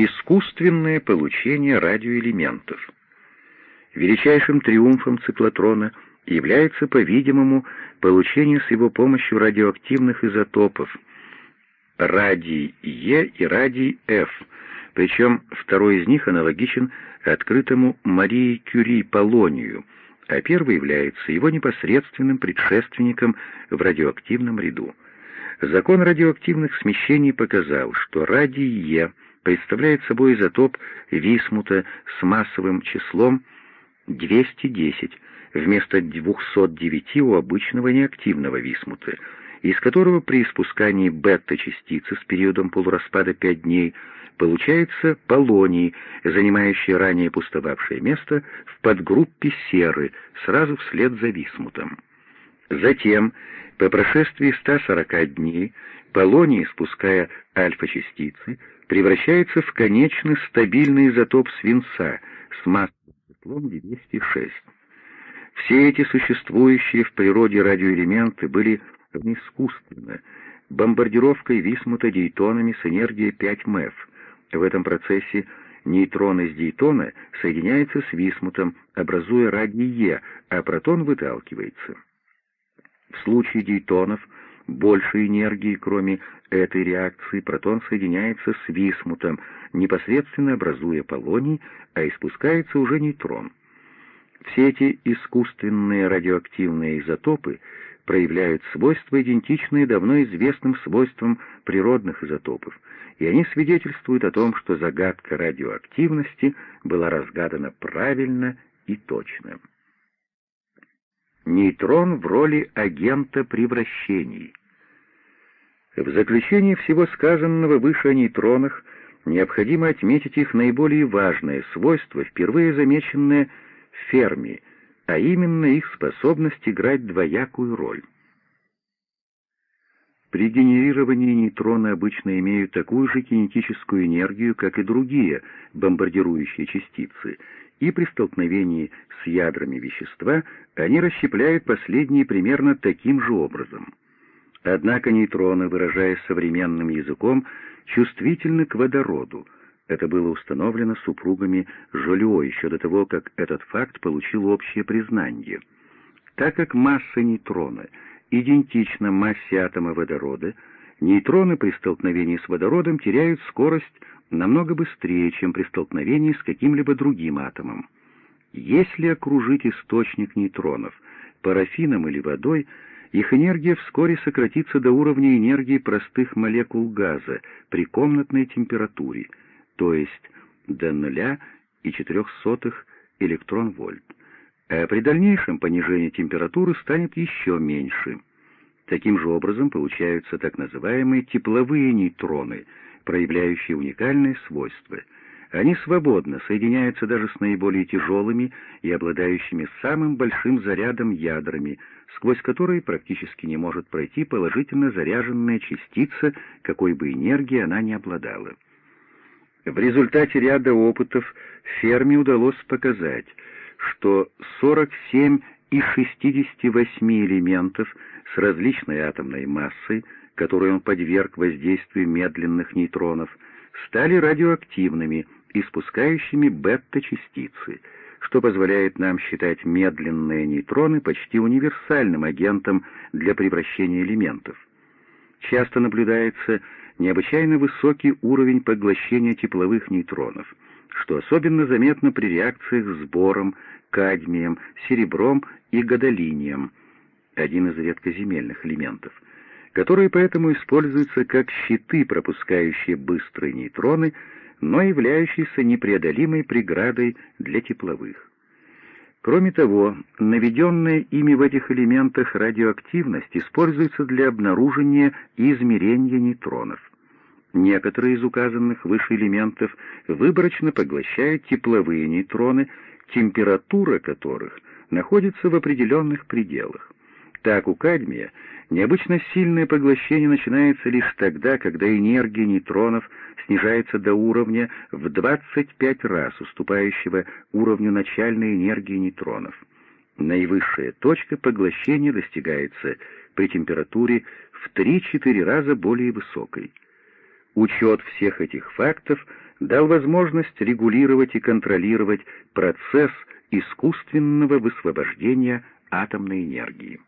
Искусственное получение радиоэлементов. Величайшим триумфом циклотрона является, по-видимому, получение с его помощью радиоактивных изотопов радий Е и радий F, причем второй из них аналогичен открытому Марии Кюри полонию, а первый является его непосредственным предшественником в радиоактивном ряду. Закон радиоактивных смещений показал, что радий Е представляет собой изотоп висмута с массовым числом 210 вместо 209 у обычного неактивного висмута, из которого при испускании бета-частицы с периодом полураспада 5 дней получается полоний, занимающий ранее пустовавшее место в подгруппе серы, сразу вслед за висмутом. Затем, по прошествии 140 дней, полоний, спуская альфа-частицы, превращается в конечный стабильный изотоп свинца с массой числом 206. Все эти существующие в природе радиоэлементы были искусственно, бомбардировкой висмута дейтонами с энергией 5 МЭФ. В этом процессе нейтроны из дейтона соединяются с висмутом, образуя радий Е, а протон выталкивается. В случае дейтонов больше энергии, кроме этой реакции, протон соединяется с висмутом, непосредственно образуя полоний, а испускается уже нейтрон. Все эти искусственные радиоактивные изотопы проявляют свойства, идентичные давно известным свойствам природных изотопов, и они свидетельствуют о том, что загадка радиоактивности была разгадана правильно и точно. Нейтрон в роли агента превращений. В заключение всего сказанного выше о нейтронах необходимо отметить их наиболее важное свойство, впервые замеченное Ферми, а именно их способность играть двоякую роль. При генерировании нейтроны обычно имеют такую же кинетическую энергию, как и другие бомбардирующие частицы, и при столкновении с ядрами вещества они расщепляют последние примерно таким же образом. Однако нейтроны, выражаясь современным языком, чувствительны к водороду. Это было установлено супругами Жолио еще до того, как этот факт получил общее признание. Так как масса нейтрона идентична массе атома водорода, нейтроны при столкновении с водородом теряют скорость намного быстрее, чем при столкновении с каким-либо другим атомом. Если окружить источник нейтронов парафином или водой, их энергия вскоре сократится до уровня энергии простых молекул газа при комнатной температуре, то есть до 0,04 электрон-вольт. А при дальнейшем понижении температуры станет еще меньше. Таким же образом получаются так называемые тепловые нейтроны, проявляющие уникальные свойства. Они свободно соединяются даже с наиболее тяжелыми и обладающими самым большим зарядом ядрами, сквозь которые практически не может пройти положительно заряженная частица, какой бы энергии она ни обладала. В результате ряда опытов Ферми удалось показать, что 47 из 68 элементов с различной атомной массой, которой он подверг воздействию медленных нейтронов, стали радиоактивными, испускающими бета-частицы — что позволяет нам считать медленные нейтроны почти универсальным агентом для превращения элементов. Часто наблюдается необычайно высокий уровень поглощения тепловых нейтронов, что особенно заметно при реакциях с бором, кадмием, серебром и гадолинием, один из редкоземельных элементов, которые поэтому используются как щиты, пропускающие быстрые нейтроны, но являющийся непреодолимой преградой для тепловых. Кроме того, наведенная ими в этих элементах радиоактивность используется для обнаружения и измерения нейтронов. Некоторые из указанных выше элементов выборочно поглощают тепловые нейтроны, температура которых находится в определенных пределах. Так у кадмия необычно сильное поглощение начинается лишь тогда, когда энергия нейтронов снижается до уровня в 25 раз уступающего уровню начальной энергии нейтронов. Наивысшая точка поглощения достигается при температуре в 3-4 раза более высокой. Учет всех этих фактов дал возможность регулировать и контролировать процесс искусственного высвобождения атомной энергии.